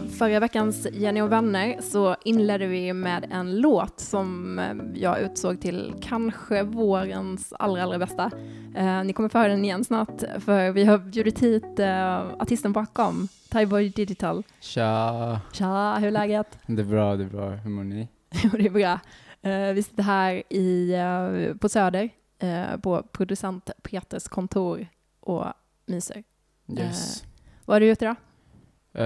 förra veckans Jenny och vänner så inledde vi med en låt som eh, jag utsåg till kanske vårens allra, allra bästa. Eh, ni kommer få höra den igen snart, för vi har bjudit hit eh, artisten bakom, Tyboy Digital. Tja! Tja, hur är läget? Det är bra, det är bra. Hur mår ni? Jo, det är bra. Vi sitter här i, på Söder, på producent Peters kontor och myser. Yes. Vad har du gjort idag? Eh,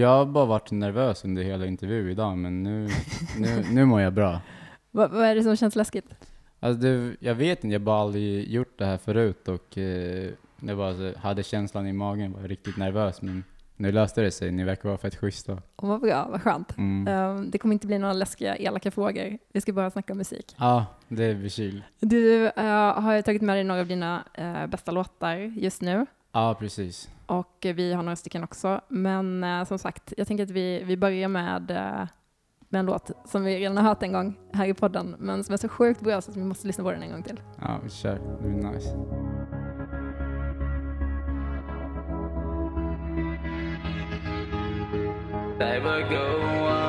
jag har bara varit nervös under hela intervjun idag, men nu, nu, nu mår jag bra. Vad, vad är det som känns läskigt? Alltså det, jag vet inte, jag har bara aldrig gjort det här förut och eh, jag bara så, hade känslan i magen, var riktigt nervös, men nu löste det sig. Ni verkar vara fett schyssta. Oh, vad bra, vad skönt. Mm. Eh, det kommer inte bli några läskiga, elaka frågor. Vi ska bara snacka om musik. Ja, det är chill. Du eh, har tagit med dig några av dina eh, bästa låtar just nu. Ja, precis. Och eh, vi har några stycken också. Men eh, som sagt, jag tänker att vi, vi börjar med, eh, med en låt som vi redan har hört en gång här i podden, men som är så sjukt bra så att vi måste lyssna på den en gång till. Ja, vi kör. Det blir nice. They would go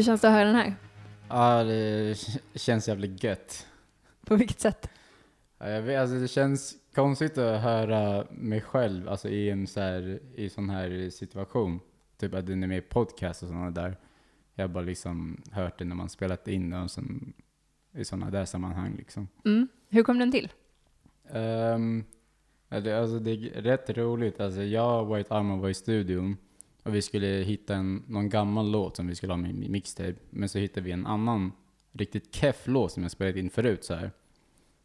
Hur känns det att höra den här? Ja, det känns jävligt gött. På vilket sätt? Ja, jag vet, alltså det känns konstigt att höra mig själv alltså i en så här, i sån här situation. Typ att den är med i podcast och sådana där. Jag har bara liksom hört det när man spelat in och som, i sådana där sammanhang liksom. Mm. Hur kom den till? Um, det, alltså det är rätt roligt. Alltså jag och White Armor var i studion och vi skulle hitta en, någon gammal låt som vi skulle ha med i mixtape. Men så hittade vi en annan riktigt keff låt som jag spelat in förut så här.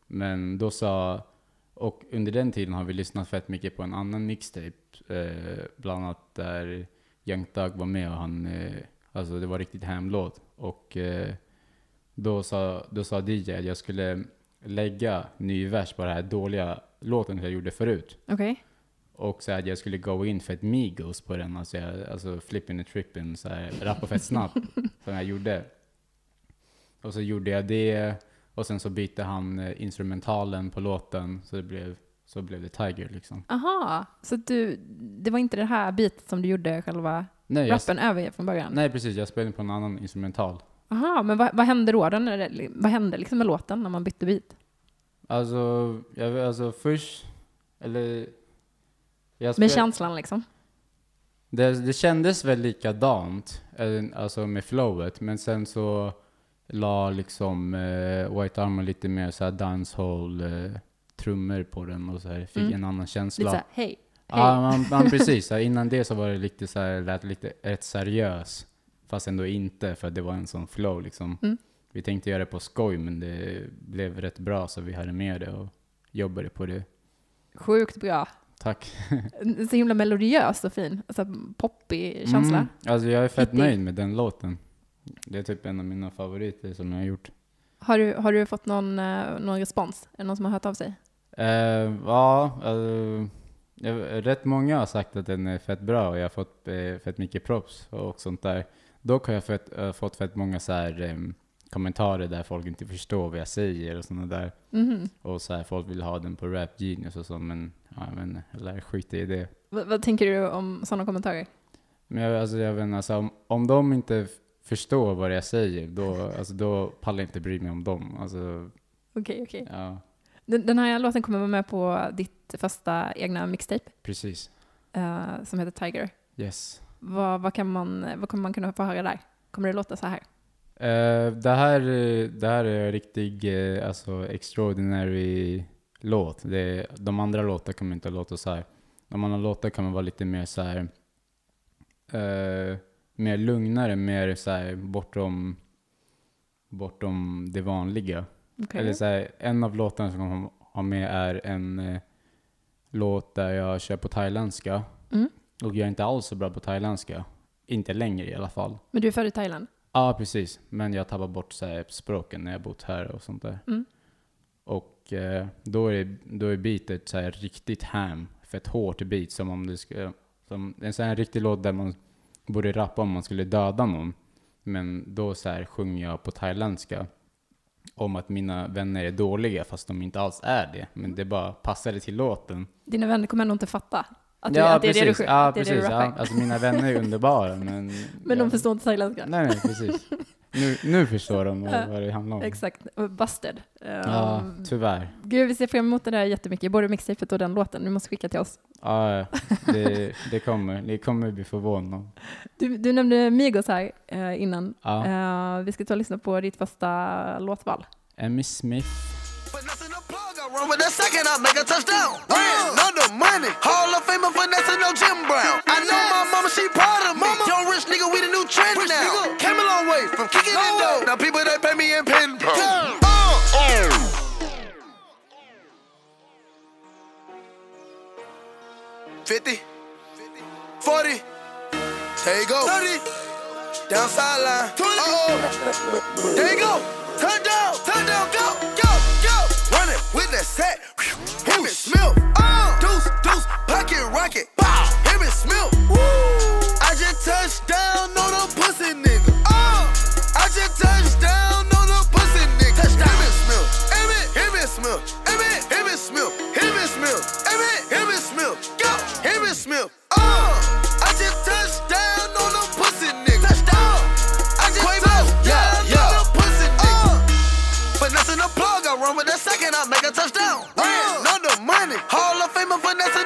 Men då sa, och under den tiden har vi lyssnat fett mycket på en annan mixtape. Eh, bland annat där Young Thug var med och han, eh, alltså det var riktigt hemlåt. Och eh, då, sa, då sa DJ att jag skulle lägga ny vers på den här dåliga låten som jag gjorde förut. Okej. Och så att jag skulle gå in för ett Migos på den, alltså, jag, alltså flippin' and trippin', så här, rappa fett snabbt, som jag gjorde. Och så gjorde jag det, Och sen så bytte han eh, instrumentalen på låten, så det blev, så blev det Tiger liksom. Aha, så du, det var inte det här bitet som du gjorde själva Nej, jag, rappen över från början? nej precis, jag spelade på en annan instrumental. Aha, men vad, vad hände då? det, vad hände liksom med låten när man bytte beat? Alltså, jag, alltså först, eller... Jag Med känslan liksom? det, det kändes väl likadant, eh, alltså med flowet, men sen så la liksom eh, White Armor lite mer såhär dancehall eh, trummor på den och så här, fick Mm. en annan känsla. Lite såhär, hej, hej. Ja, man, man, precis. Så här, innan det så var det lite så här, lät lite rätt seriös. Fast ändå inte, för det var en sån flow liksom. Mm. Vi tänkte göra det på skoj, men det blev rätt bra så vi hade med det och jobbade på det. Sjukt bra. Tack. Så himla melodiös och fin. Alltså poppig känsla. Mm, alltså jag är fett Hittig. nöjd med den låten. Det är typ en av mina favoriter som jag har gjort. Har, du, har du fått någon, eh, någon respons? Är det någon som har hört av sig? Eh, ja, jag, rätt många har sagt att den är fett bra och jag har fått eh, fett mycket props och sånt där. Dock har jag fett, eh, fått fett många så här, em, kommentarer där folk inte förstår vad jag säger och sådana där. Mhm. Och så här, folk vill ha den på Rap Genius och så, men ja, jag lär skita i det. Vad, vad tänker du om sådana kommentarer? Men jag, alltså, jag vet inte, alltså, om, om de inte förstår vad jag säger, då, alltså, då pallar jag inte bry mig om dem. Alltså, Okej, okej. ja, Den, den här låten kommer vara med på ditt första egna mixtape precis. eh, som heter Tiger. Yes. Vad, vad, kan man, vad kommer man kunna få höra där? Kommer det låta så här? Eh, det, här, det här är en riktig uh, alltså extraordinary låt. Det, de andra låtarna kommer inte låta så här. De andra låtar kommer vara lite mer så här. eh, mer lugnare, mer så här bortom, bortom det vanliga. Okej. Eller så här, en av låtarna som kommer ha med är en eh, låt där jag kör på thailändska. Mm. Och jag är inte alls så bra på thailändska. Inte längre i alla fall. Men du är född i Thailand? Ja, precis. Men jag tappar bort så här, språken när jag bott här och sånt där. Mm. Och eh, då, är då är beatet så här riktigt ham. Fett hårt beat som om det ska... Som en sån här riktig låt där man borde rappa om man skulle döda någon. Men då så här sjunger jag på thailändska om att mina vänner är dåliga fast de inte alls är det. Men det bara passade till låten. Dina vänner kommer nog inte fatta att, du, ja, att det är det du, precis. Ja, det är det precis. Ja, alltså mina vänner är underbara men... Men de förstår inte thailändska? Nej, nej, precis. Nu, nu förstår de vad, vad det handlar om. Exakt. Busted. Ja, Um, tyvärr. Gud, vi ser fram emot det där jättemycket. Både mixtapet och den låten. Du måste skicka till oss. Ja, det, det kommer. Ni kommer bli förvånade. Du, du nämnde Migos här eh, innan. Ja. Eh, vi ska ta och lyssna på ditt första låtval. Emmy Smith. Finessing the plug, run with that second, I make a touchdown. Win, under money. Hall of Famer, finessing no Jim Brown. I know my mama, she proud of me. Young rich nigga, we the new trend now. Came a long way from kicking it dough. Now people, they pay me in pen. Uh, uh. 50, 40, there you go. 30, down sideline. Uh-oh. There you go. Turn down, turn down, with that set. Him and Smith. Uh. Deuce, deuce, pocket rocket. Bow. Him and Smith.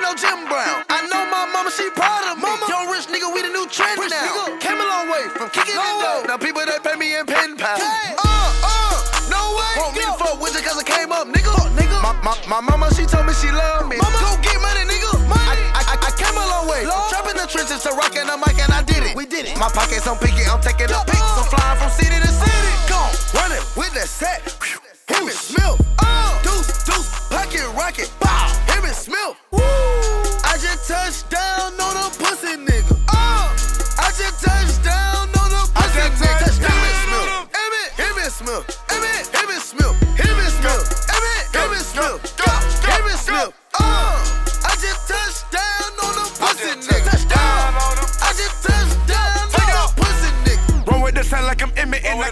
No Jim Brown. I know my mama, she proud of me. Young rich nigga, we the new trend now. Came a long way from kicking it dough. Now people, they pay me in pen pals. Uh, uh, no way. Want me to fuck with you cause I came up, nigga. My, my, my mama, she told me she love me. Mama, go get money, nigga. Money. I, I, I came a long way. From trapping the trenches to rocking the mic, and I did it. We did it. My pockets on picket, I'm taking the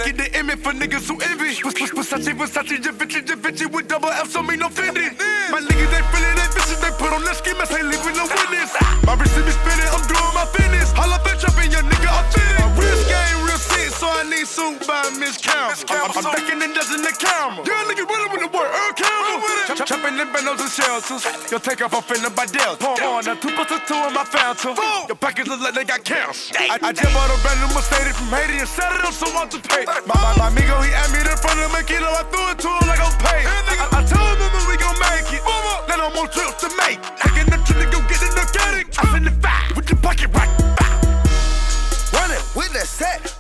I get the Emmett for niggas who envy. Versace, Versace, Da Vinci, Da Vinci with double F, so me no Fendi. My niggas, they feeling they bitches, they put on their scheme, say leaving no witness. My wrist be spinning, I'm doing my fitness. Holla bitch up in your nigga, I'm fitted. My wrist game real sick, so I need suit by Miss Campbell. I'm, I'm backing and dusting the camera. Yeah, nigga, running with the word, Earl Campbell. Ch- Chopping in bendos and shelters. Yo, take off, I'm by Delta. Pour on a two plus a two in my fountain. Your pockets look like they got cancer. I, I just bought a brand new Mercedes from Haiti and set it up so I to pay. My, my, my amigo, he at me in front of the kilo. I threw it to him like I'm paid. I, I told him that we gon' make it. Then I'm on trips to make. Taking the trip to go get the organic. I send it back with your pocket right back. Running with that set.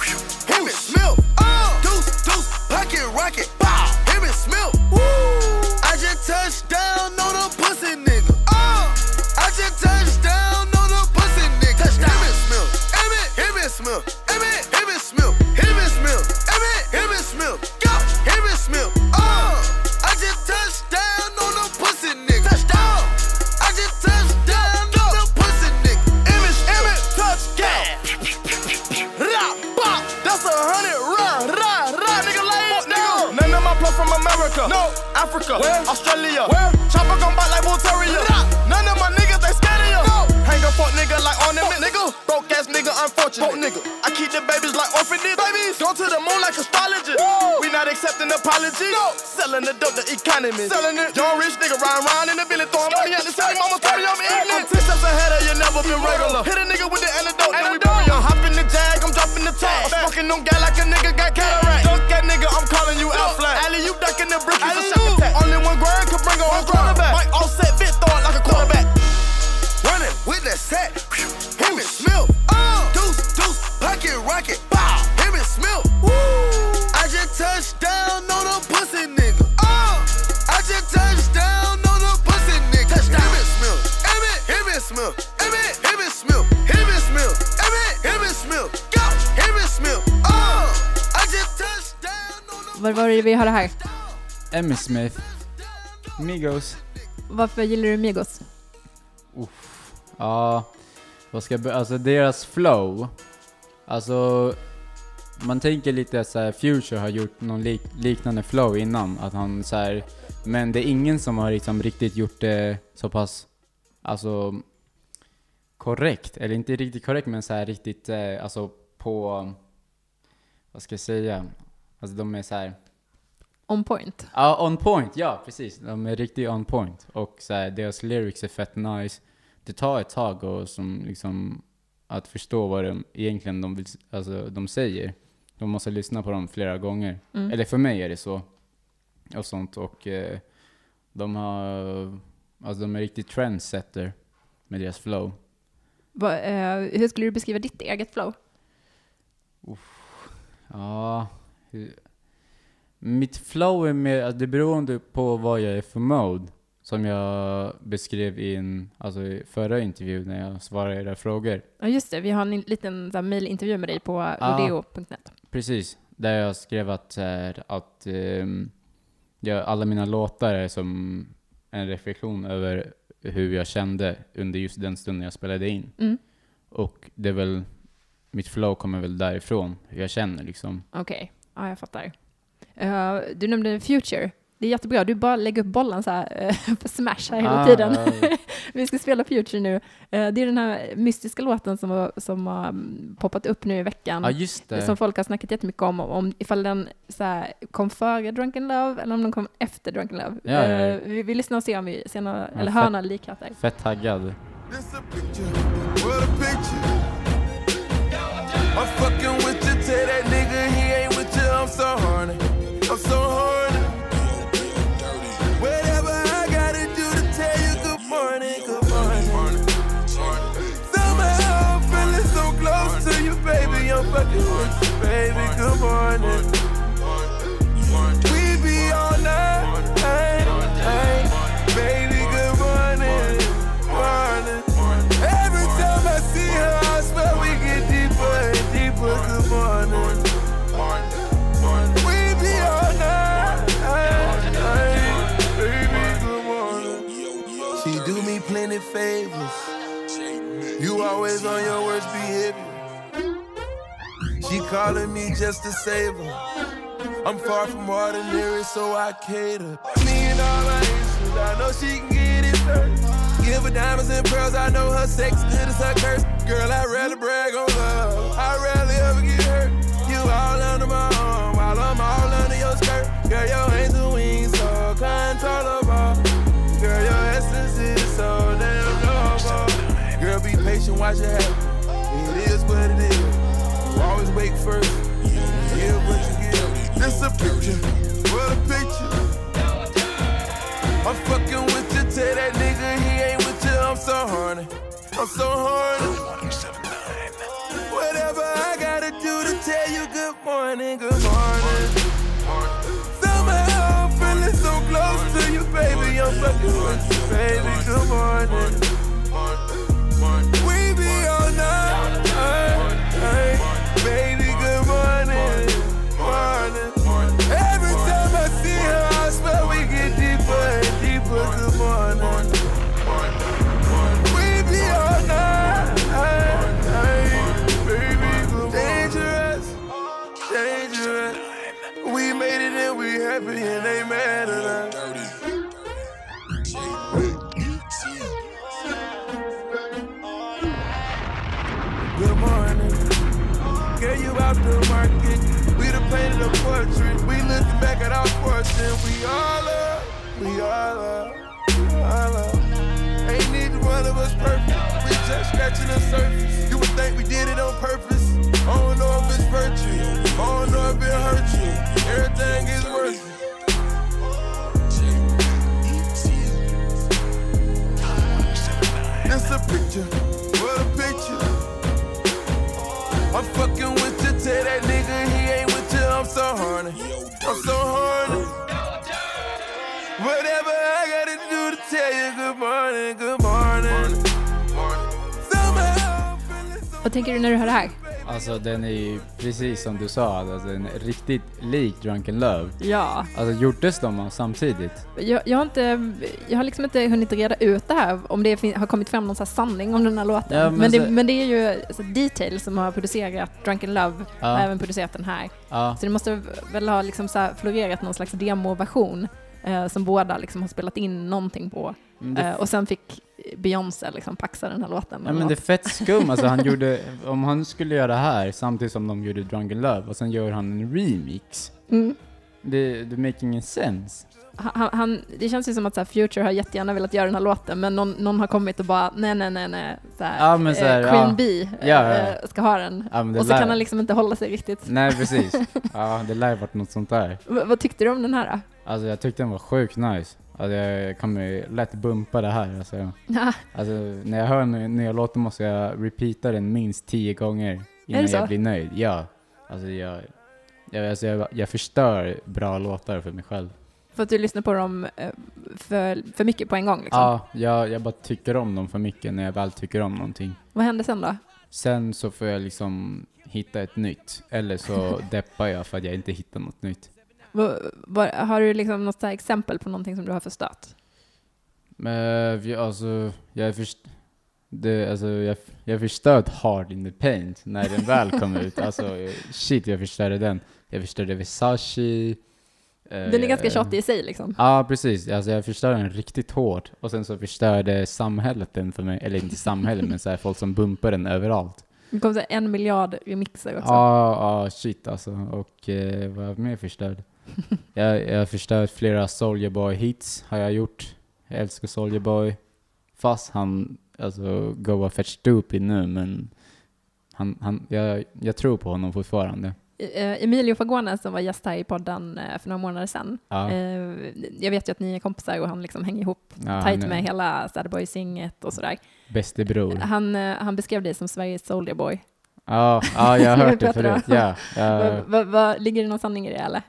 From America. No. Africa. Where? Australia. Where? Chopper gon' bite like Wolteria. None of my niggas, they scared of you. No. Hang a fuck nigga like ornament. Nigga. Broke ass nigga, unfortunate. Broke nigga. I keep the babies like orphanages. Babies. Go to the moon like astrologers. Woo. We not accepting apologies. No. Selling the dope, the economy. Selling it. Young rich nigga riding around in the village throwing money at the city. Mama told me I'm ten steps ahead of you, never been regular. Hit a nigga with the antidote, and we bury him. Hop in the jag, I'm dropping the tag. I'm smoking on gas like a nigga got cataract. Dunk that nigga, I'm calling you out flat. Alley, you ducking the brick, it's a shock attack. Only one grind could bring a whole quarterback. Mike offset, bit throw it like a quarterback. Running with that set. Him and Smith. Uh, deuce, deuce, pocket rocket. Bow. Him and Smith. I just touched down on a pussy nigga. Uh, I just touched down on a pussy nigga. Touchdown. Him and Smith. Him him and Smith. Him him and Smith. Him and Smith. Him him and Smith. Go. Him and Smith. Uh, I just touched down on a Vad var det vi hörde här? Emmy Smith, Migos. Varför gillar du Migos? Ja, vad ska jag Alltså deras flow. Alltså, man tänker lite att så här, Future har gjort någon lik, liknande flow innan. Att han så här, men det är ingen som har liksom riktigt gjort det så pass, alltså korrekt. Eller inte riktigt korrekt, men så här riktigt, eh, alltså på, vad ska jag säga? Alltså de är så här. On point. Ja, on point, ja precis. De är riktigt on point. Och så här, deras lyrics är fett nice. Det tar ett tag och som liksom att förstå vad de egentligen de, vill, alltså, de säger. De måste lyssna på dem flera gånger. Mm. Eller för mig är det så. Och sånt. Och eh, de har, alltså de är riktigt trendsetter med deras flow. Va, eh, hur skulle du beskriva ditt eget flow? Ja, hur- mitt flow är mer, alltså det beror på vad jag är för mode. Som jag beskrev i en, alltså i förra intervjun när jag svarade era frågor. Ja, just det. Vi har en liten mailintervju med dig på rodeo.net. Precis, där jag skrev att, här, att ehm, jag, alla mina låtar är som en reflektion över hur jag kände under just den stunden jag spelade in. Mm. Och det är väl, mitt flow kommer väl därifrån, hur jag känner liksom. Okej, ja, jag fattar. Eh, du nämnde Future. Det är jättebra. Du bara lägger upp bollen så här eh, för Smash här hela Ah, tiden. ja. Vi ska spela Future nu. Eh, det är den här mystiska låten som har, som har mm, poppat upp nu i veckan. Det. Som folk har snackat jättemycket om, om ifall den så här, kom före Drunken Love eller om den kom efter Drunken Love. Ja, ja, ja. Eh, vi, vi lyssnar och ser om vi ser några, Ja, eller fett. hör några likheter. Fett taggad. Calling me just to save her. I'm far from ordinary, so I cater. Me and all my issues, I know she can get it first. Give her diamonds and pearls, I know her sex good as her curse. Girl, I rarely brag on love, I rarely ever get hurt. You all under my arm, while I'm all under your skirt. Girl, your angel wings so controllable. Girl, your essence is so damn noble. Girl, be patient, watch it happen. It is what it is. Always wake first. Give what you give. This a picture. What a picture. I'm fucking with you. Tell that nigga he ain't with you. I'm so horny. I'm so horny. Whatever I gotta do to tell you good morning, good morning. Somehow I'm feeling so close to you, baby. I'm fucking with you, baby. Good morning. Baby. A. We looking back at our fortune. We all up. We all up. All up. Ain't neither one of us perfect. We just scratching the surface. You would think we did it on purpose. I don't know if it's virtue. I don't know if it hurt you. Everything is worth it. It's a picture. What a picture. I'm fucking with you. Tell that nigga horny. I'm so horny. Whatever I gotta do to tell you good morning, good morning. Somehow I'm feeling so Vad tänker du när du hör det här? Alltså den är ju precis som du sa, alltså, den är riktigt lik Drunken Love. Ja, Alltså gjordes de samtidigt? jag, jag, har inte, jag har liksom inte hunnit reda ut det här, om det fin- har kommit fram någon så sanning om den här låten. Ja, men, men det, så- men det är ju alltså, Detail som har producerat Drunken Love Ja. och även producerat den här. Ja. Så det måste väl ha liksom så florerat någon slags demoversion eh, som båda liksom har spelat in någonting på. Det, Eh, och sen fick Beyoncé liksom paxa den här låten. ja, men det är fett skum, alltså han gjorde, om han skulle göra det här samtidigt som de gjorde Drunken Love och sen gör han en remix. mm. Det, det make ingen sense. Han, han, det känns ju som att så här, Future har jättegärna velat göra den här låten, men någon, någon har kommit och bara nej, nej, nej, nej, så här, Ja, men så här, eh, Queen ja. Bee eh, Ja, ja, ja. ska ha den. Ja, Och så lär- kan han liksom inte hålla sig riktigt. Nej precis. Ja, det lär varit något sånt där. V- vad tyckte du om den här då? Alltså jag tyckte den var sjukt nice. Alltså jag kommer lätt bumpa det här alltså. Alltså när jag hör nya låten måste jag repeata den minst tio gånger innan jag blir nöjd. Ja. Alltså jag, jag, alltså jag, jag förstör bra låtar för mig själv. För att du lyssnar på dem eh, för, för mycket på en gång liksom. Ja, jag, jag bara tycker om dem för mycket när jag väl tycker om någonting. Vad hände sen då? Sen så får jag liksom hitta ett nytt. Eller så deppar jag för att jag inte hittar något nytt. Va- va- har du liksom något exempel på någonting som du har förstört? Men vi, alltså, jag är först... Det, alltså, jag, jag förstörde Hard in the Paint när den väl kom ut. Alltså, shit, jag förstörde den. Jag förstörde Versace. Eh, Den är ganska tjatig i sig liksom. Ja, precis. Alltså, jag förstörde den riktigt hårt. Och sen så förstörde samhället den för mig. Eller inte samhället, men så här, folk som bumpar den överallt. Det kom så en miljard remixer också. Ja, ja, shit alltså. Och eh, vad har jag mer förstört? jag, jag har förstört flera Soulja Boy hits, har jag gjort. Jag älskar Soulja Boy. Fast han, alltså, go fett stupid nu, men han, han, jag, jag tror på honom fortfarande. Eh, Emilio Fagone som var gäst här i podden eh, för några månader sedan. Ja, Eh, jag vet ju att ni är kompisar och han liksom hänger ihop ja, tajt med hela Sad Boy-singet och sådär. bäste bror. Han, han beskrev dig som Sveriges Soldier Boy. Ja, ja, jag har hört det förut. Ja, ja. Va, va, ligger det någon sanning i det eller?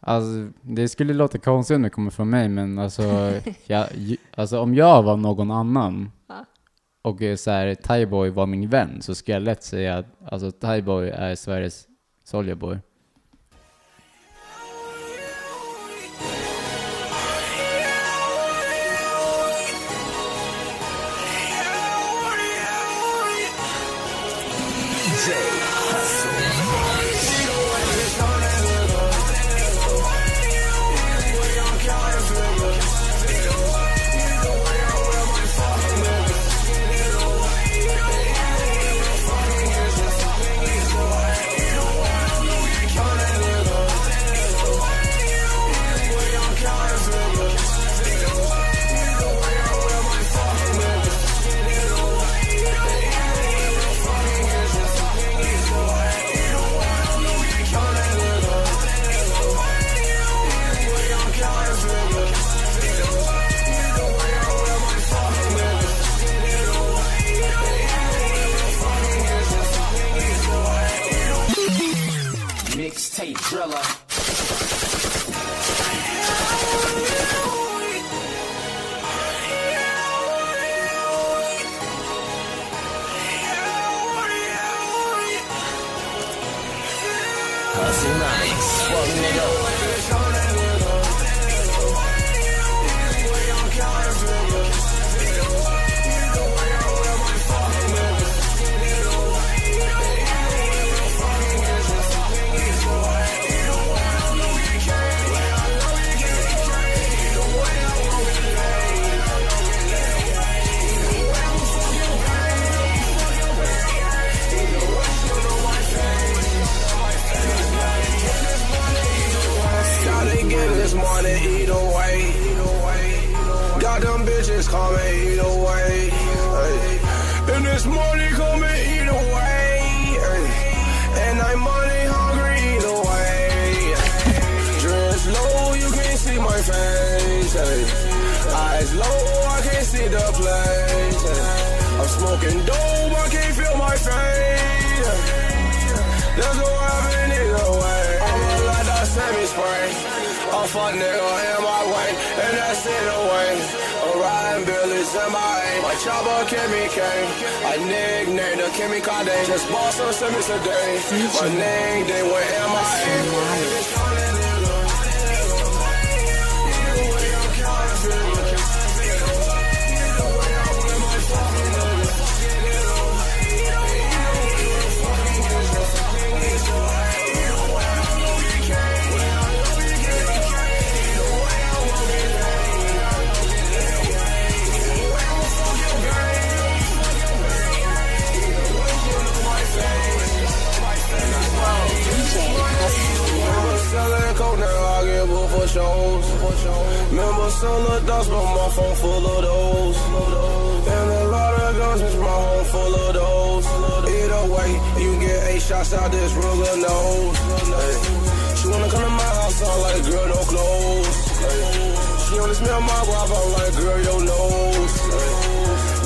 Alltså, det skulle låta konstigt om det kommer från mig, men alltså, jag, alltså om jag var någon annan och så här, Thaiboy var min vän så skulle jag lätt säga att alltså, Thaiboy är Sveriges Soulja Boy. bitches tape driller. My nigga, the Kimmy Kardashian. Just bought some semis today. My name, then where am I? Remember selling dust, but my phone full of those. And a lot of guns, bitch, my home full of those. Either way, you get eight shots out this Ruger nose. Hey. She wanna come to my house, I'm like, girl, no clothes. Hey. She wanna smell my guap, I'm like, girl, your nose. Hey.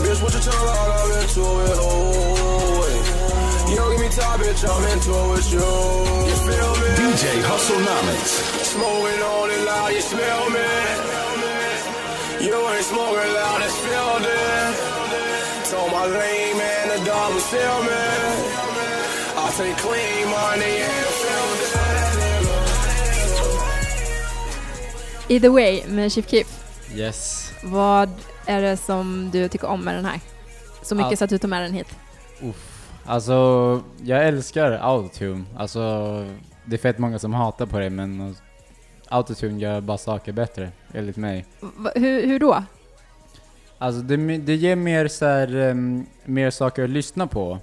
Bitch, what you tell her, I'm into it, oh. You don't give me top, bitch, I'm into it with you. You feel me? DJ Hustle Namens. Smoking on it loud, you smell me. You ain't smoking loud, filled in. Told my lame man was sell me. I take clean money and Either way med Chief Keef. Yes. Vad är det som du tycker om med den här? Så mycket Allt. så att du tar med den hit. Uff. Alltså, jag älskar autotune. Alltså, det är fett många som hatar på det, men autotune gör bara saker bättre, enligt mig. Va, hur, hur då? Alltså, det, det ger mer så här, em, mer saker att lyssna på.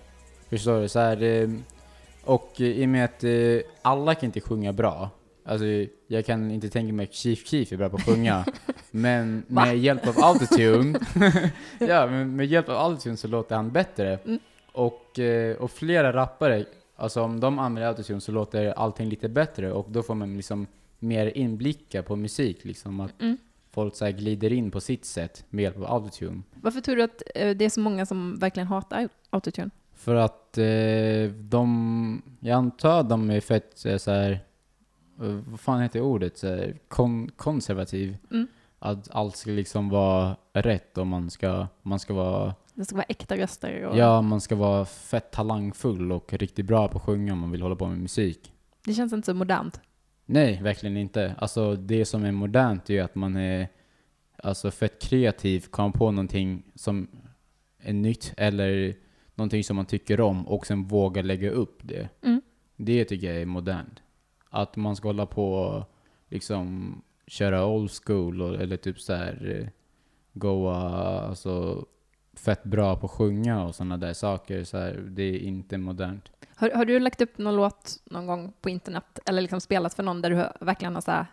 Förstår du? Så här, em, och i och med att eh, alla kan inte sjunga bra. Alltså, jag kan inte tänka mig att Chief Keef är bra på att sjunga. men Va? med hjälp av autotune, ja, men med hjälp av autotune så låter han bättre. Mm. Och, eh, och flera rappare, alltså om de använder autotune så låter allting lite bättre och då får man liksom mer inblickar på musik, liksom att Mm. folk så glider in på sitt sätt med hjälp av autotune. Varför tror du att eh, det är så många som verkligen hatar autotune? För att eh, de, jag antar att de är fett eh, så här, eh, vad fan heter ordet, så här, kon, konservativ. Mm. Att allt ska liksom vara rätt och man ska, man ska vara, Det ska vara äkta röster och... ja man ska vara fett talangfull och riktigt bra på att sjunga om man vill hålla på med musik. Det känns inte så modernt. Nej, verkligen inte. Alltså det som är modernt är ju att man är alltså fett kreativ, kommer på någonting som är nytt eller någonting som man tycker om och sen våga lägga upp det. Mm. Det tycker jag är modernt. Att man ska hålla på och liksom köra old school och, eller typ så här eh, goa, alltså fett bra på att sjunga och sådana där saker. Så här, det är inte modernt. Har, har du lagt upp någon låt någon gång på internet eller liksom spelat för någon där du verkligen har så här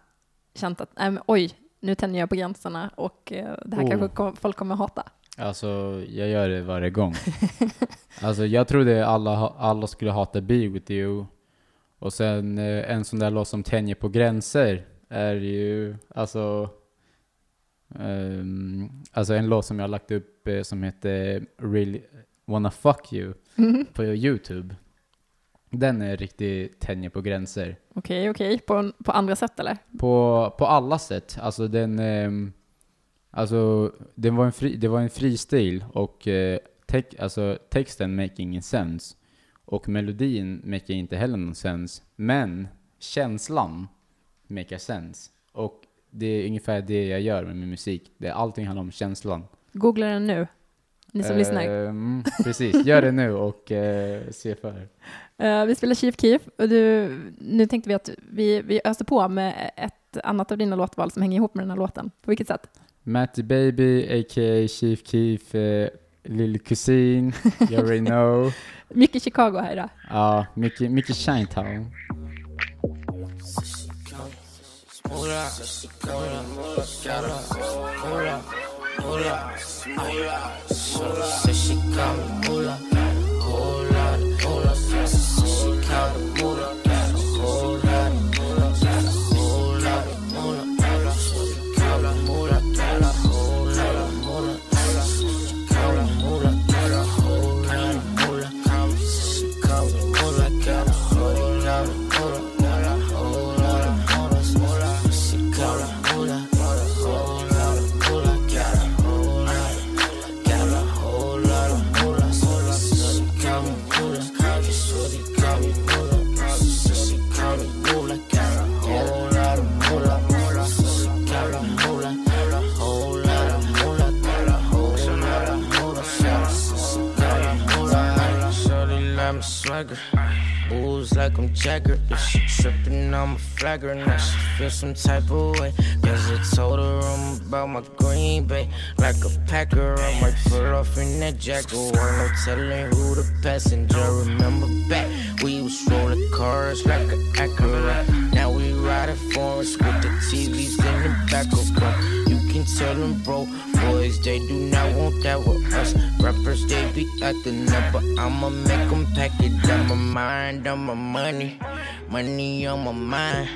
känt att nej, men, oj, nu tänjer jag på gränserna och eh, det här Oh. kanske folk kommer hata? Alltså, jag gör det varje gång. alltså, jag trodde alla, alla skulle hata Be With You. Och sen eh, en sån där låt som Tänjer på gränser är ju, alltså, ehm, alltså en låt som jag har lagt upp eh, som heter Really Wanna Fuck You på YouTube. Den är riktigt tänjer på gränser. Okej, okej. På, på andra sätt eller? På, på alla sätt. Alltså den, ehm, alltså, den var en fri, det var en fristil och eh, tex, alltså, texten make ingen sense. Och melodin make inte heller någon sense. Men känslan make sense. Och det är ungefär det jag gör med min musik. Det, allting handlar om känslan. Googla den nu, ni som lyssnar. Ehm, precis, gör det nu och eh, se för. Eh, vi spelar Chief Keef och du, nu tänkte vi att vi, vi öser på med ett annat av dina låtval som hänger ihop med den här låten. På vilket sätt? Matty Baby, a.k.a. Chief Keef, eh, Lill Kusin, you already know. Mycket Chicago här idag. Ja, mycket, mycket Chinatown. Hold moolah, moolah. So she got moolah. Swagger. Moves like I'm Jagger. If she trippin', I'm a flagger. Now she feel some type of way. Cause I told her I'm about my green bay. Like a packer, I might pull off in that Jaguar. No telling who the passenger. Remember back, we was rolling cars like an Acura. Now we riding forest with the TVs in the back of them bro, boys, they do not want that with us. Rappers, they be acting up, but I'ma make them pack it on my mind, on my money. Money on my mind.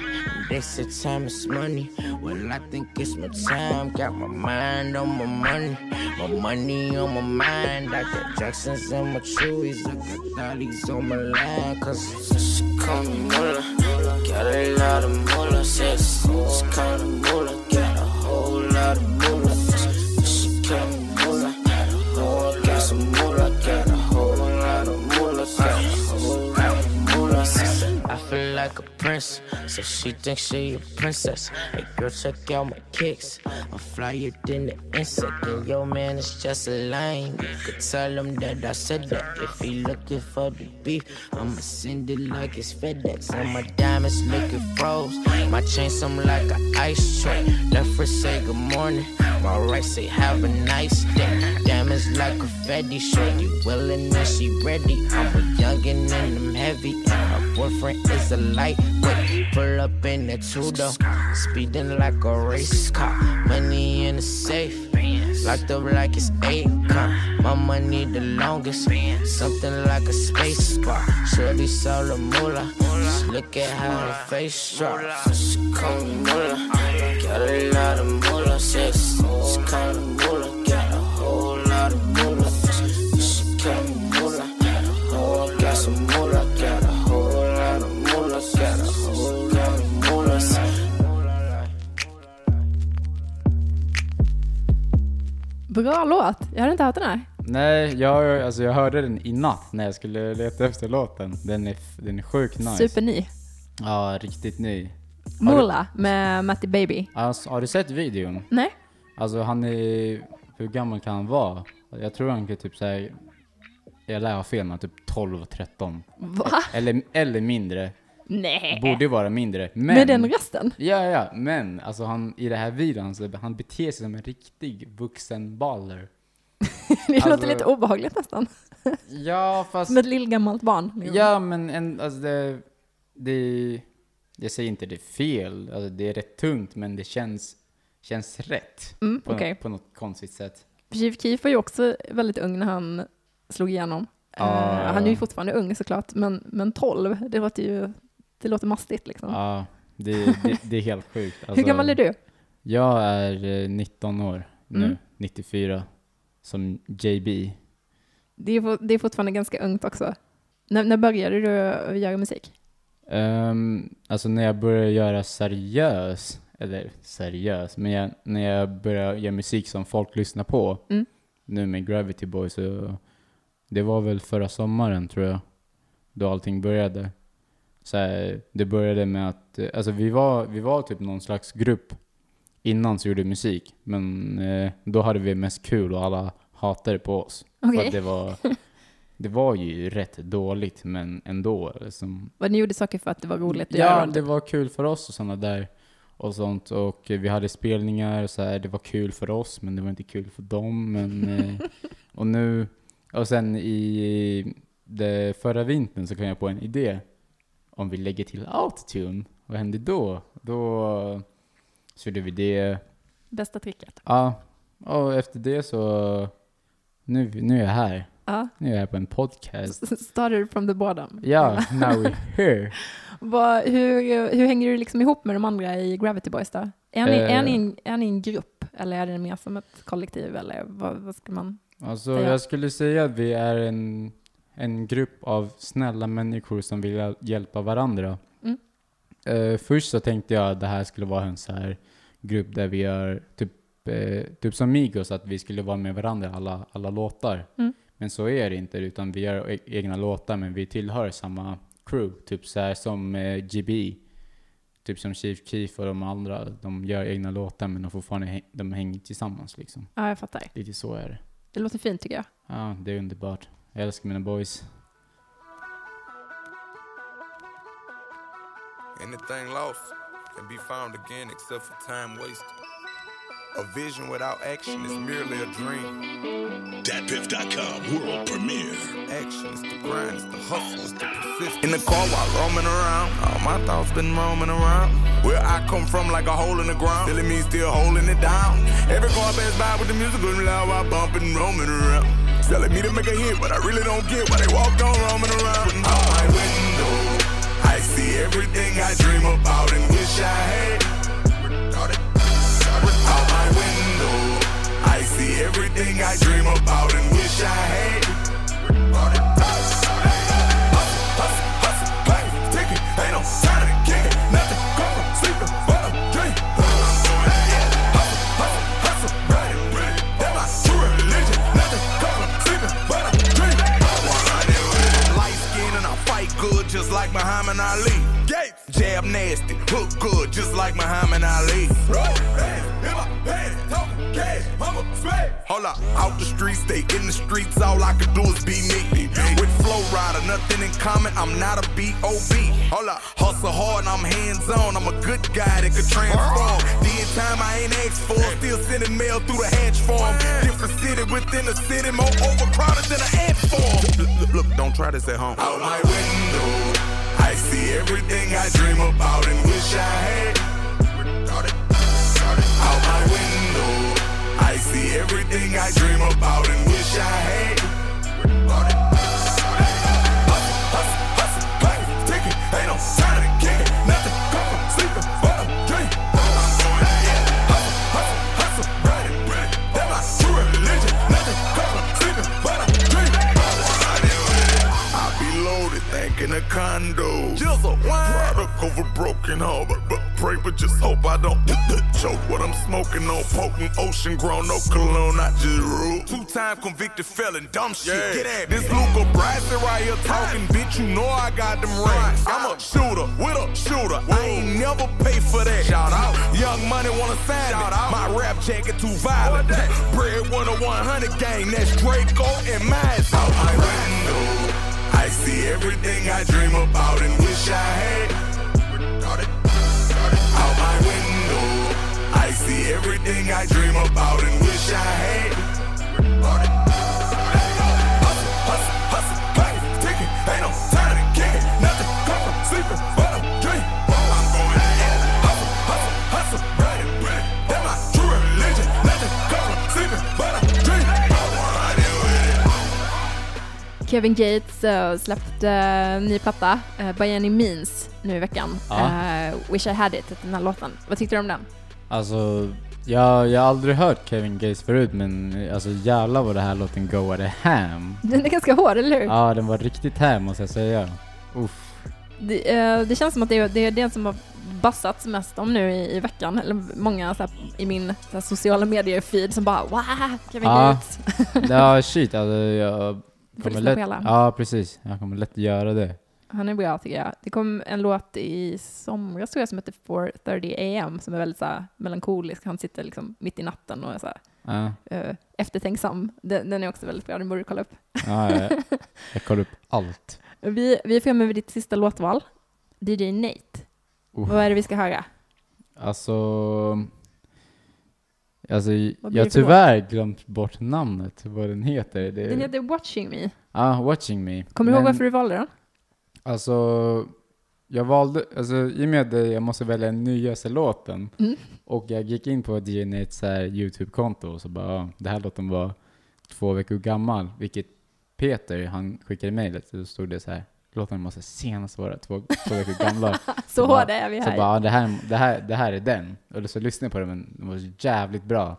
They say time is money. Well, I think it's my time. Got my mind on my money. My money on my mind. I got Jacksons and my Chewies. I got Dollies on my line. Cause call me Moolah. Got a lot of Moolah. Says she call me Moolah. Got a whole lot. of like a prince, so she thinks she a princess. Hey girl, check out my kicks. I'm flyer than the insect, and yo man is just a line. You could tell him that I said that. If he looking for the beef, I'ma send it like it's FedEx. And my diamonds looking froze. My chain something like an ice tray. Left her say good morning, my right say have a nice day. Diamonds like a Fetty shorty, willing and she ready. I'm a youngin' and I'm heavy, and her boyfriend is a light lightweight. Pull up in that two-door, speeding like a race car. Money in the safe, locked up like it's eight Akon. My money the longest, something like a space bar. Shorty saw the moolah, just look at how her face drop. She call me moolah, got a lot of moolah. She call me Bra låt. Jag hade inte hört den här. Nej, jag, alltså jag hörde den i natt när jag skulle leta efter låten. Den är, den är sjukt nice. Superny. Ja, riktigt ny. Mola med Matty Baby. Alltså, har du sett videon? Nej? Alltså han är, hur gammal kan han vara? Jag tror han kan typ säga, jag lär ha fel men typ 12, 13. Va? Eller, eller mindre. Nej. Borde vara mindre. Men, Med den rösten? Ja, ja, men alltså han, i det här videon så han beter sig som en riktig vuxen baller. Det Alltså- låter lite obehagligt nästan. Ja, fast... Som ett lillgammalt barn. Ja, men en, alltså det, det... Jag säger inte det är fel, alltså det är rätt tungt, men det känns, känns rätt. Mm, på, okej. något, på något konstigt sätt. Chief Keef var ju också väldigt ung när han slog igenom. Eh, ja, han är ju fortfarande ung såklart, men, men 12, det låter ju det låter mastigt liksom. Ja, det, det, det är helt sjukt. Alltså, Hur gammal är du? Jag är eh, 19 år nu, Mm. 94, som JB. Det är, det är fortfarande ganska ungt också. När, när började du göra musik? Um, alltså när jag började göra seriös, eller seriös, men jag, när jag började göra musik som folk lyssnar på, Mm. nu med Gravity Boy, så det var väl förra sommaren tror jag, då allting började. Så här, det började med att, eh, alltså vi var, vi var typ någon slags grupp innan som gjorde musik, men eh, då hade vi mest kul och alla hatade på oss. För Okej. att det var, det var ju rätt dåligt, men ändå. Liksom, Vad ni gjorde saker för att det var roligt att Ja, göra? det var kul för oss och sådana där och sånt. Och eh, vi hade spelningar så här, det var kul för oss men det var inte kul för dem. Men, eh, och nu, och sen i det förra vintern så kom jag på en idé. Om vi lägger till autotune, vad händer då? Då så gjorde vi det. Bästa tricket. Ja, Och efter det så, nu, nu är jag här. Ja. Nu är jag här på en podcast. Started from the bottom. Ja, now we're here. Vad, hur, hur hänger du liksom ihop med de andra i Gravity Boys då? Är ni, Eh. är ni, en, är ni en grupp eller är det mer som ett kollektiv eller vad, vad ska man? Alltså Ja. jag skulle säga att vi är en, en grupp av snälla människor som vill hjäl- hjälpa varandra. Mm. Eh, först så tänkte jag att det här skulle vara en så här grupp där vi gör typ, eh, typ som Migos, att vi skulle vara med varandra alla, alla låtar. Mm. Men så är det inte, utan vi gör e- egna låtar men vi tillhör samma crew. Typ så här som eh, GB. Typ som Chief Keef och de andra. De gör egna låtar men de fortfarande häng, de hänger tillsammans liksom. Ja, jag fattar. Lite så är det. Det låter fint tycker jag. Ja, det är underbart. Jag älskar mina boys. Anything lost can be found again except for time wasted. A vision without action is merely a dream. DatPiff.com world premiere. Action is the grind, it's the hustle, it's the persistence. In the car while roaming around, all my thoughts been roaming around. Where I come from, like a hole in the ground, feeling me still holding it down. Every car pass by with the music going loud, while bumping, roaming around. Telling me to make a hit, but I really don't get why they walk on roaming around. Out my window, I see everything I dream about and wish I had. Out my window, I see everything I dream about and wish I had. Muhammad Ali. Gates. Jab nasty, hook good just like Muhammad Ali. Hold up, out the streets, stay in the streets, all I can do is be me. With Flow Rider, nothing in common, I'm not a B.O.B. Hold up, hustle hard I'm hands on, I'm a good guy that could transform. The time I ain't asked for, still sending mail through the hatch form. Different city within the city, more overcrowded than an ant farm. Look, look, look, don't try this at home. Out my window, I see everything I dream about and wish I had. Out my window, I see everything I dream about and wish I had. Of a but, but pray, but just hope I don't choke what I'm smoking on. Potent ocean grown, no cologne, I just rule. Two time convicted felon, dumb shit. Get at me. This Luca Bryson right here talking, bitch. You know I got them rings. I'm a shooter with a shooter. I ain't never pay for that. Shout out, Young Money wanna sign Shout me. My rap jacket too violent. Bread one of 100 gang, that's Draco and mine. Out my window. I see everything I dream about and wish I had. See everything I dream about and wish I had. Hustle, hustle, hustle, play, tick it, ain't no time to kick it, nothing come from sleeping but a dream. I'm going in, hustle, hustle, hustle, ready, ready, that's my true religion, nothing come from sleeping but. I wanna deal with it. Kevin Gates uh, släppte uh, ny platta, uh, By Any Means, nu i veckan. Ja. Uh, Wish I Had It, den här låten. Vad tyckte du om den? Alltså, jag, jag har aldrig hört Kevin Gates förut men alltså jävlar vad det här låten goade ham. Den är ganska hård, eller hur? Ja, den var riktigt ham måste jag säga. Uff. Det, eh, det känns som att det är, det är den som har bassats mest om nu i, i veckan. Eller många så här, i min så här, sociala medier-feed som bara wow, Kevin Ja. Gates. Ja, shit alltså jag får kommer lyssna på hela. Ja, precis. Jag kommer lätt göra det. Han är bra tycker jag. Det kom en låt i somras tror jag som heter 4.30 am som är väldigt så här, melankolisk. Han sitter liksom mitt i natten och är så här, Ja, eh, eftertänksam. Den, den är också väldigt bra, den borde du kolla upp. ja jag, jag kollar upp allt. Vi, vi är framme vid ditt sista låtval. DJ Nate. Uff. Vad är det vi ska höra? Alltså... Alltså, jag har tyvärr glömt bort namnet, vad den heter. Det, Den heter Watching Me. Ja, Watching Me. Kommer du ihåg Men, varför du valde den? Alltså, jag valde, alltså i och med att jag måste välja den nyaste låten Mm. och jag gick in på så här YouTube-konto och så bara, ja, det här låten var två veckor gammal, vilket Peter, han skickade mejlet, så stod det så här, låten måste senast vara två, två veckor gamla. Så hårda är vi Så här. bara, ja, det här, det här, det här är den. Och så lyssnade jag på den, men den var så jävligt bra.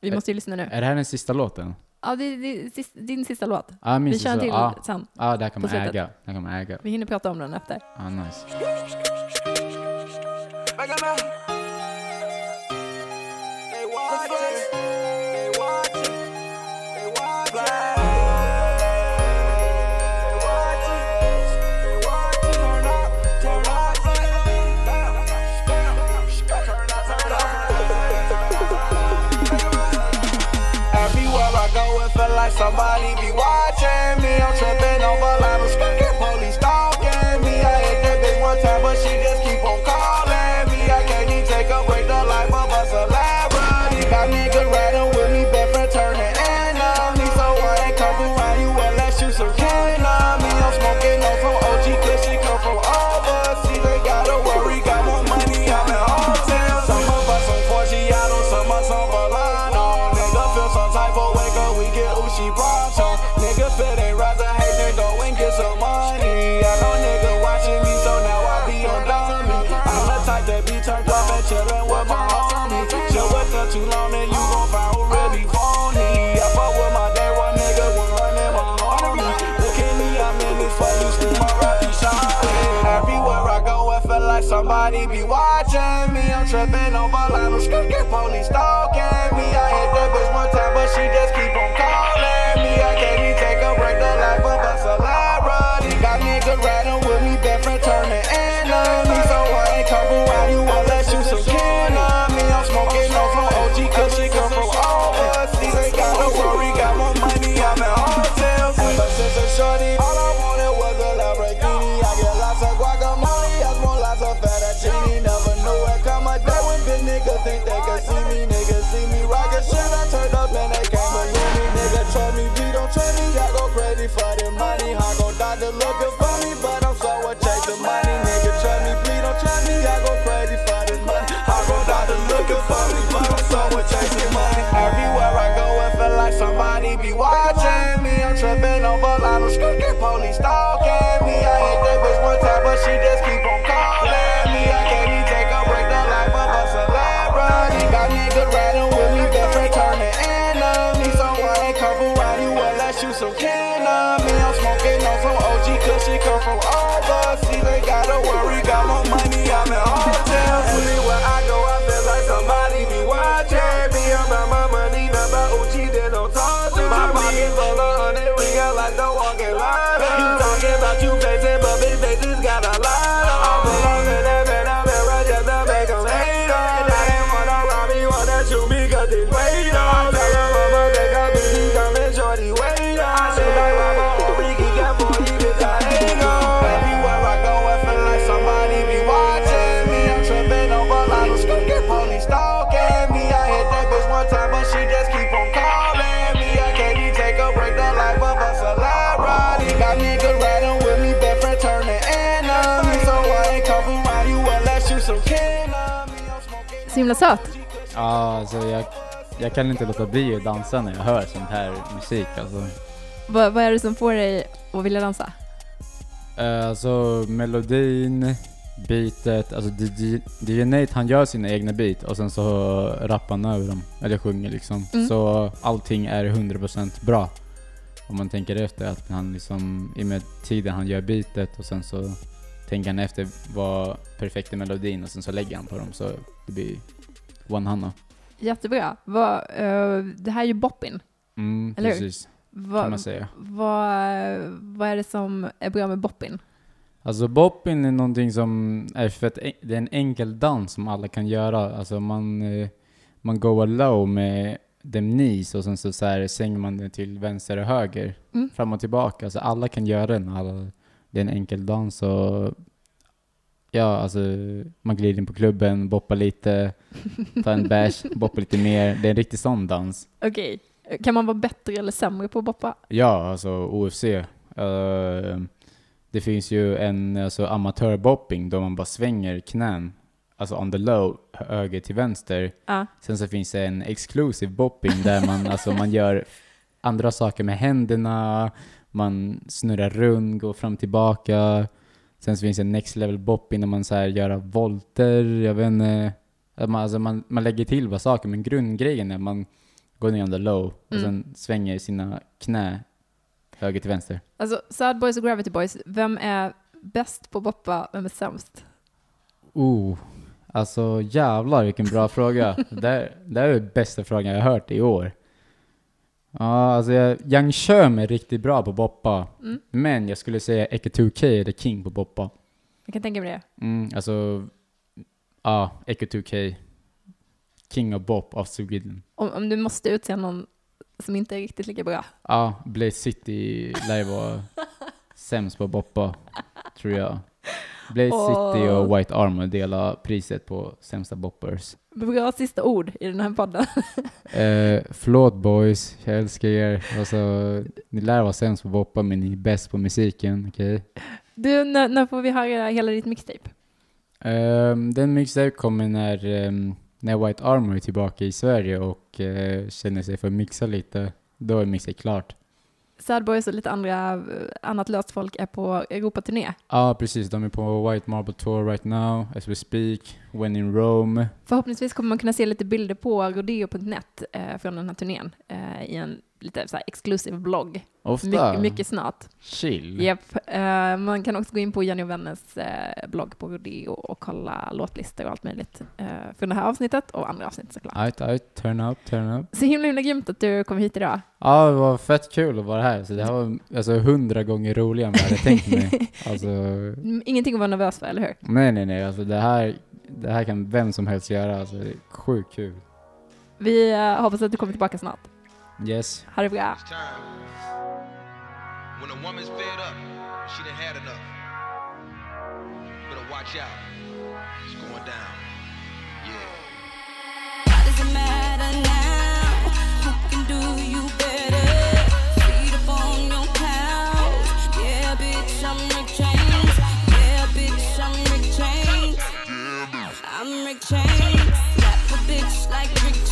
vi måste ju lyssna nu. Är det här den sista låten? Ja, det är, din sista låt. Ja, min Vi kör en till Ja, sen. ja, det här kan på man äga. Det här kan man äga. Vi hinner prata om den efter. Ja, nice. Like somebody be watching me. I'm tripping over line, like be watching me. I'm tripping over line, I'm skirting police stalking me. I hit that bitch one time, but she just keep on tripping over line, I'm skirting police stalking me. I hit that bitch one time, but she just keep on calling me. I can't even take a break, the life of a celebrity. Got niggas riding with me, best friend turning enemy. So I ain't come around you unless you some me. I'm smoking on some OG, cause she come from overseas. Så himla söt. Ja, alltså jag, jag kan inte låta bli att dansa när jag hör sån här musik alltså. Vad, vad är det som får dig att vilja dansa? Eh, alltså melodin, beatet, alltså DJ, DJ Nate han gör sina egna beat och sen så rappar han över dem, eller sjunger liksom. Mm. Så allting är 100% bra. Om man tänker efter att han liksom, i och med tiden han gör beatet och sen så tänker han efter vad perfekta melodin och sen så lägger han på dem så det blir one hanna. Jättebra. Vad, eh, det här är ju boppin. Mm, Eller hur? precis, kan Vad, man säga. vad, vad är det som är bra med boppin? Alltså boppin är någonting som är för att det är en enkel dans som alla kan göra. Alltså man, eh, man går low med dem knees och sen så, så här svänger man det till vänster och höger. Mm. Fram och tillbaka. Alltså alla kan göra den. Alla, det är en enkel dans och ja, alltså man glider in på klubben, boppar lite, tar en bärs, boppar lite mer. Det är en riktig sån dans. Okej. Kan man vara bättre eller sämre på att boppa? Ja, alltså OFC. eh, Det finns ju en alltså, amatörbopping då man bara svänger knän, alltså on the low, höger till vänster. Ja. Sen så finns det en exclusive bopping där man, alltså, man gör andra saker med händerna, man snurrar runt, går fram tillbaka. Sen så finns det en next level bopping där man så här gör volter, jag vet inte. Man, alltså, man, man lägger till bara saker, men grundgrejen är att man går ner the low och Mm. sen svänger sina knä höger till vänster. Alltså, Sad Boys och Gravity Boys, vem är bäst på boppa, vem är sämst? Oh, alltså jävlar vilken bra fråga. Det, det är den bästa frågan jag har hört i år. Ja, alltså jag, Yang Chöm är riktigt bra på boppa. Mm. Men jag skulle säga Eke 2K är the king på boppa. Jag kan tänka mig det. Mm, alltså, ja, Eke 2K. King of bop av Sweden. Om, om du måste utse någon som inte är riktigt lika bra. Ja, Blaze City lär ju vara sämst på boppa, tror jag. Blaze Åh. City och White Armor delar priset på sämsta boppers. Bra sista ord i den här podden. Eh, förlåt boys, jag älskar er. Alltså, ni lär vara sämst på boppa men ni är bäst på musiken, okej? Du, när, när får vi höra hela ditt mixtape? Ehm, den mixtape kommer när, ehm, när White Armor är tillbaka i Sverige och eh, känner sig för att mixa lite. Då är mixet klart. Sad Boys och lite andra, eh, annat löst folk är på Europaturné. Ja, precis. De är på White Marble Tour right now, as we speak. When in Rome. Förhoppningsvis kommer man kunna se lite bilder på rodeo.net eh, från den här turnén eh, i en lite så här exclusive blogg. Ofta. Mycket, mycket snart. Chill. Japp. Eh, man kan också gå in på Jenny och Vänners eh, blogg på Rodeo och kolla låtlistor och allt möjligt eh, från det här avsnittet och andra avsnitt såklart. Ajt, ajt, turn up, turn up. Så himla, himla grymt att du kom hit idag. Ja, det var fett kul att vara här. Så det här var alltså hundra gånger roligare än vad jag hade tänkt mig. Alltså, Mm, Ingenting att vara nervös för, eller hur? nej, nej, nej. Alltså det här, det här kan vem som helst göra. Alltså, det är sjukt kul. Vi hoppas att du kommer tillbaka snart. Yes. Ha det. When a woman's fed up, she done had enough. Better watch out. It's going down. Yeah. How does it matter now? Who can do you better? Feet up on your clouds. Yeah, bitch, I'm Rick James. Yeah, bitch, I'm Rick James. I'm Rick James. A bitch like Rick James.